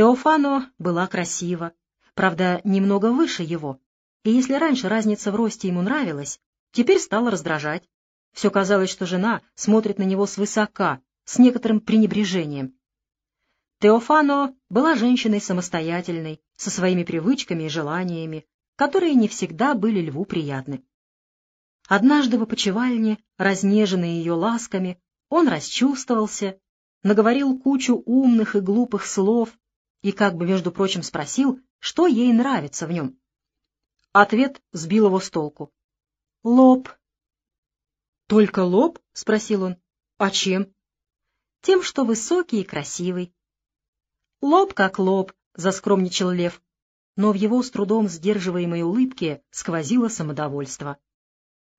Теофано была красива, правда, немного выше его, и если раньше разница в росте ему нравилась, теперь стала раздражать. Все казалось, что жена смотрит на него свысока, с некоторым пренебрежением. Теофано была женщиной самостоятельной, со своими привычками и желаниями, которые не всегда были льву приятны. Однажды в опочивальне, разнеженный ее ласками, он расчувствовался, наговорил кучу умных и глупых слов и как бы, между прочим, спросил, что ей нравится в нем. Ответ сбил его с толку. «Лоб». «Только лоб?» — спросил он. «А чем?» «Тем, что высокий и красивый». «Лоб как лоб», — заскромничал лев, но в его с трудом сдерживаемой улыбке сквозило самодовольство.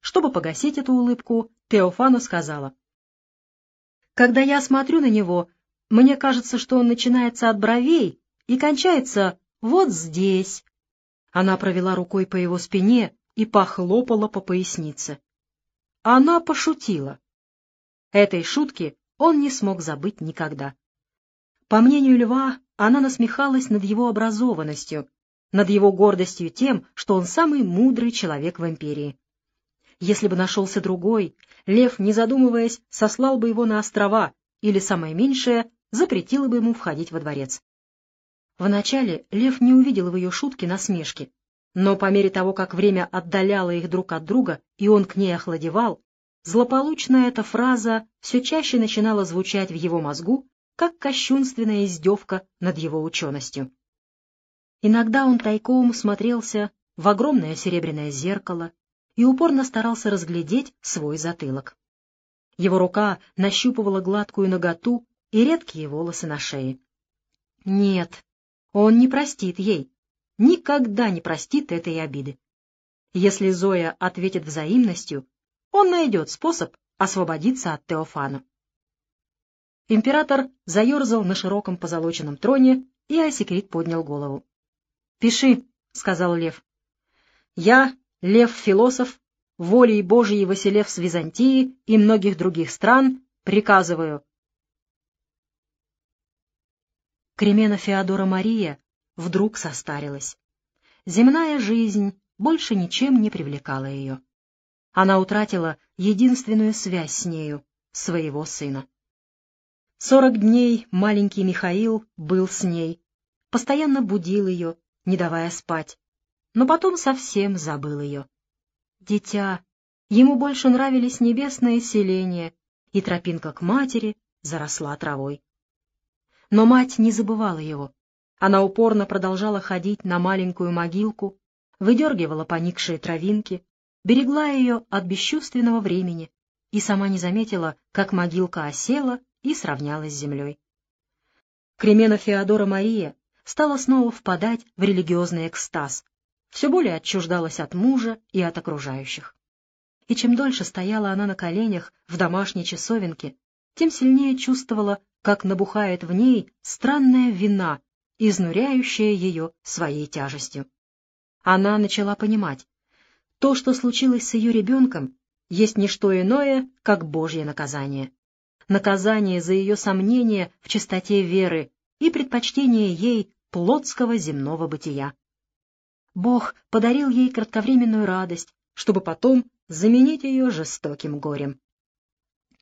Чтобы погасить эту улыбку, Теофану сказала. «Когда я смотрю на него, мне кажется, что он начинается от бровей и кончается вот здесь». Она провела рукой по его спине и похлопала по пояснице. Она пошутила. Этой шутки он не смог забыть никогда. По мнению Льва, она насмехалась над его образованностью, над его гордостью тем, что он самый мудрый человек в империи. Если бы нашелся другой, Лев, не задумываясь, сослал бы его на острова или, самое меньшее, запретил бы ему входить во дворец. Вначале Лев не увидел в ее шутке насмешки, но по мере того, как время отдаляло их друг от друга, и он к ней охладевал, злополучная эта фраза все чаще начинала звучать в его мозгу, как кощунственная издевка над его ученостью. Иногда он тайком смотрелся в огромное серебряное зеркало и упорно старался разглядеть свой затылок. Его рука нащупывала гладкую ноготу и редкие волосы на шее. Нет, он не простит ей, никогда не простит этой обиды. Если Зоя ответит взаимностью, он найдет способ освободиться от Теофана. Император заерзал на широком позолоченном троне, и Асекрит поднял голову. — Пиши, — сказал Лев. — Я, Лев-философ, волей Божией Василев с Византии и многих других стран, приказываю. Кремена Феодора Мария вдруг состарилась. Земная жизнь больше ничем не привлекала ее. Она утратила единственную связь с нею, своего сына. Сорок дней маленький Михаил был с ней, постоянно будил ее, не давая спать, но потом совсем забыл ее. Дитя, ему больше нравились небесные селения, и тропинка к матери заросла травой. Но мать не забывала его. Она упорно продолжала ходить на маленькую могилку, выдергивала поникшие травинки, берегла ее от бесчувственного времени и сама не заметила, как могилка осела и сравнялась с землей. Кремена Феодора Мария стала снова впадать в религиозный экстаз, все более отчуждалась от мужа и от окружающих. И чем дольше стояла она на коленях в домашней часовенке, тем сильнее чувствовала, как набухает в ней странная вина, изнуряющая ее своей тяжестью. Она начала понимать, то, что случилось с ее ребенком, есть не что иное, как Божье наказание. Наказание за ее сомнение в чистоте веры и предпочтение ей плотского земного бытия. Бог подарил ей кратковременную радость, чтобы потом заменить ее жестоким горем.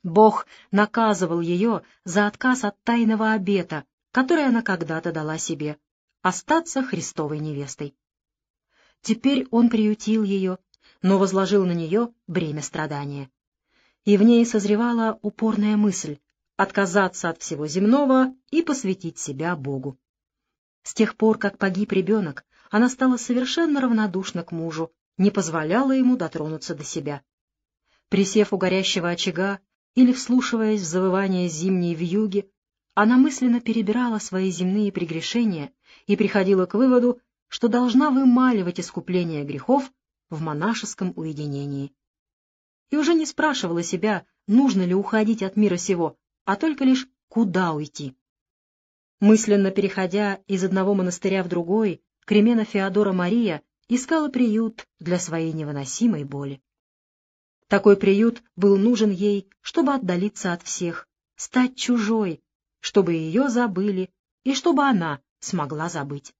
Бог наказывал ее за отказ от тайного обета, который она когда-то дала себе — остаться Христовой невестой. Теперь он приютил ее, но возложил на нее бремя страдания. И в ней созревала упорная мысль — отказаться от всего земного и посвятить себя Богу. С тех пор, как погиб ребенок, она стала совершенно равнодушна к мужу, не позволяла ему дотронуться до себя. Присев у горящего очага или вслушиваясь в завывание зимней вьюги, она мысленно перебирала свои земные прегрешения и приходила к выводу, что должна вымаливать искупление грехов в монашеском уединении. И уже не спрашивала себя, нужно ли уходить от мира сего, а только лишь куда уйти. Мысленно переходя из одного монастыря в другой, Кремена Феодора Мария искала приют для своей невыносимой боли. Такой приют был нужен ей, чтобы отдалиться от всех, стать чужой, чтобы ее забыли и чтобы она смогла забыть.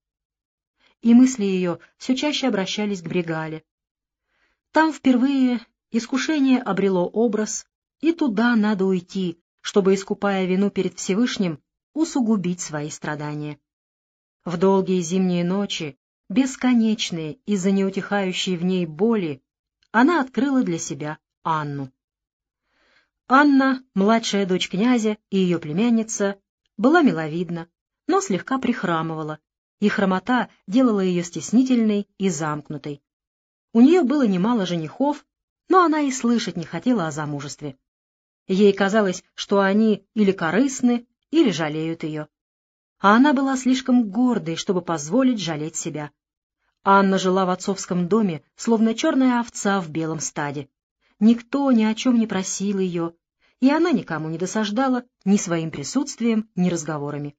И мысли ее все чаще обращались к Бригале. Там впервые искушение обрело образ, и туда надо уйти, чтобы, искупая вину перед Всевышним, усугубить свои страдания. В долгие зимние ночи, бесконечные из-за неутихающей в ней боли, она открыла для себя Анну. Анна, младшая дочь князя и ее племянница, была миловидна, но слегка прихрамывала, и хромота делала ее стеснительной и замкнутой. У нее было немало женихов, но она и слышать не хотела о замужестве. Ей казалось, что они или корыстны, или жалеют ее. А она была слишком гордой, чтобы позволить жалеть себя. Анна жила в отцовском доме, словно черная овца в белом стаде. Никто ни о чем не просил ее, и она никому не досаждала ни своим присутствием, ни разговорами.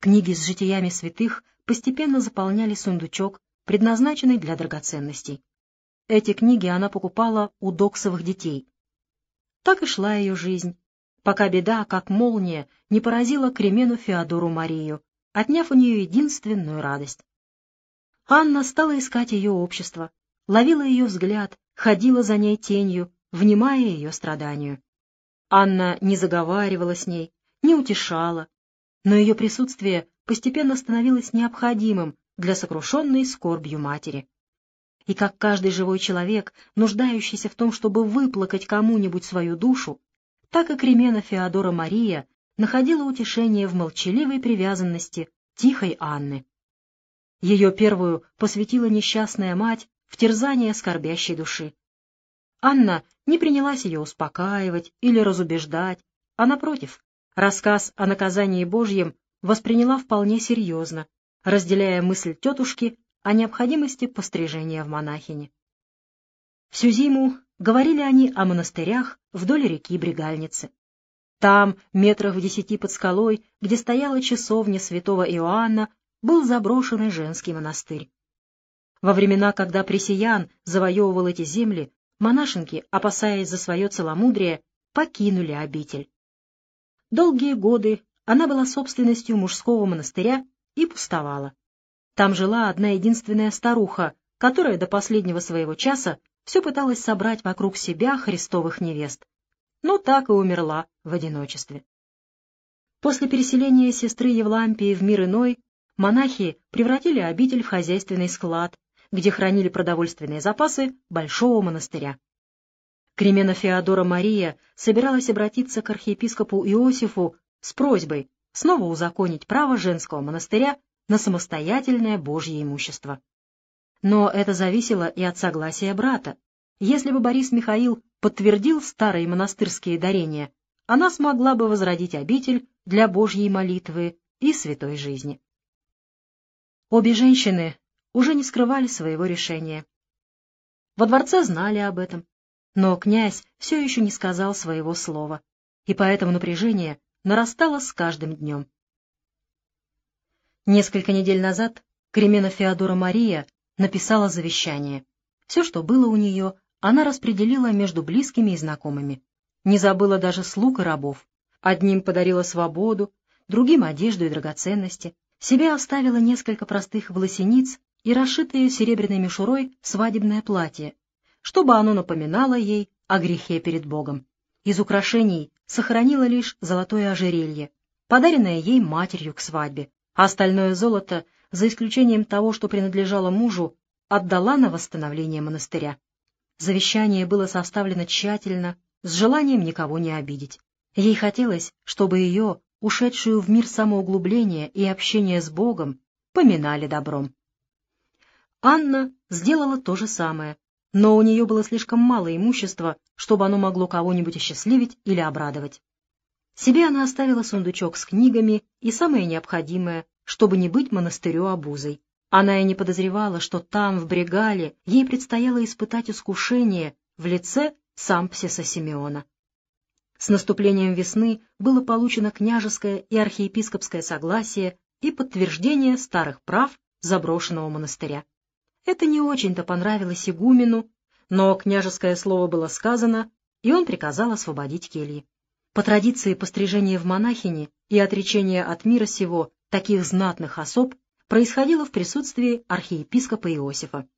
Книги с житиями святых постепенно заполняли сундучок, предназначенный для драгоценностей. Эти книги она покупала у доксовых детей. Так и шла ее жизнь, пока беда, как молния, не поразила Кремену Феодору Марию, отняв у нее единственную радость. Анна стала искать ее общество, ловила ее взгляд, ходила за ней тенью, внимая ее страданию. Анна не заговаривала с ней, не утешала, но ее присутствие постепенно становилось необходимым для сокрушенной скорбью матери. И как каждый живой человек, нуждающийся в том, чтобы выплакать кому-нибудь свою душу, так и Кремена Феодора Мария находила утешение в молчаливой привязанности тихой Анны. Ее первую посвятила несчастная мать в терзание скорбящей души. Анна не принялась ее успокаивать или разубеждать, а, напротив, рассказ о наказании Божьем восприняла вполне серьезно, разделяя мысль тетушки о необходимости пострижения в монахине. Всю зиму говорили они о монастырях вдоль реки Бригальницы. Там, метрах в десяти под скалой, где стояла часовня святого Иоанна, был заброшенный женский монастырь. Во времена, когда Пресиян завоевывал эти земли, монашенки, опасаясь за свое целомудрие, покинули обитель. Долгие годы она была собственностью мужского монастыря и пустовала. Там жила одна единственная старуха, которая до последнего своего часа все пыталась собрать вокруг себя христовых невест, но так и умерла в одиночестве. После переселения сестры Евлампии в мир иной монахи превратили обитель в хозяйственный склад, где хранили продовольственные запасы большого монастыря. Кремена Феодора Мария собиралась обратиться к архиепископу Иосифу с просьбой снова узаконить право женского монастыря на самостоятельное божье имущество. Но это зависело и от согласия брата. Если бы Борис Михаил подтвердил старые монастырские дарения, она смогла бы возродить обитель для божьей молитвы и святой жизни. Обе женщины уже не скрывали своего решения. Во дворце знали об этом, но князь все еще не сказал своего слова, и поэтому напряжение нарастало с каждым днем. Несколько недель назад Кремена Феодора Мария написала завещание. Все, что было у нее, она распределила между близкими и знакомыми. Не забыла даже слуг и рабов. Одним подарила свободу, другим — одежду и драгоценности. Себе оставила несколько простых волосениц и расшитое серебряной мишурой свадебное платье, чтобы оно напоминало ей о грехе перед Богом. Из украшений сохранила лишь золотое ожерелье, подаренное ей матерью к свадьбе, а остальное золото, за исключением того, что принадлежало мужу, отдала на восстановление монастыря. Завещание было составлено тщательно, с желанием никого не обидеть. Ей хотелось, чтобы ее, ушедшую в мир самоуглубления и общения с Богом, поминали добром. Анна сделала то же самое, но у нее было слишком мало имущества, чтобы оно могло кого-нибудь осчастливить или обрадовать. Себе она оставила сундучок с книгами и самое необходимое, чтобы не быть монастырю обузой. Она и не подозревала, что там, в Брегале, ей предстояло испытать искушение в лице Сампсиса Симеона. С наступлением весны было получено княжеское и архиепископское согласие и подтверждение старых прав заброшенного монастыря. Это не очень-то понравилось игумену, но княжеское слово было сказано, и он приказал освободить кельи. По традиции пострижения в монахини и отречения от мира сего таких знатных особ происходило в присутствии архиепископа Иосифа.